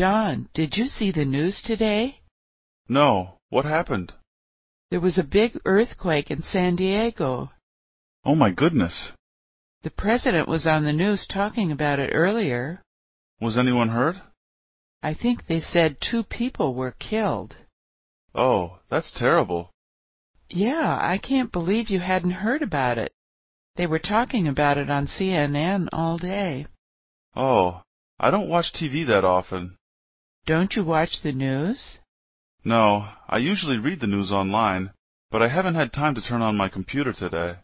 John, did you see the news today? No. What happened? There was a big earthquake in San Diego. Oh my goodness. The president was on the news talking about it earlier. Was anyone hurt? I think they said two people were killed. Oh, that's terrible. Yeah, I can't believe you hadn't heard about it. They were talking about it on CNN all day. Oh, I don't watch TV that often. Don't you watch the news?" "No. I usually read the news online, but I haven't had time to turn on my computer today.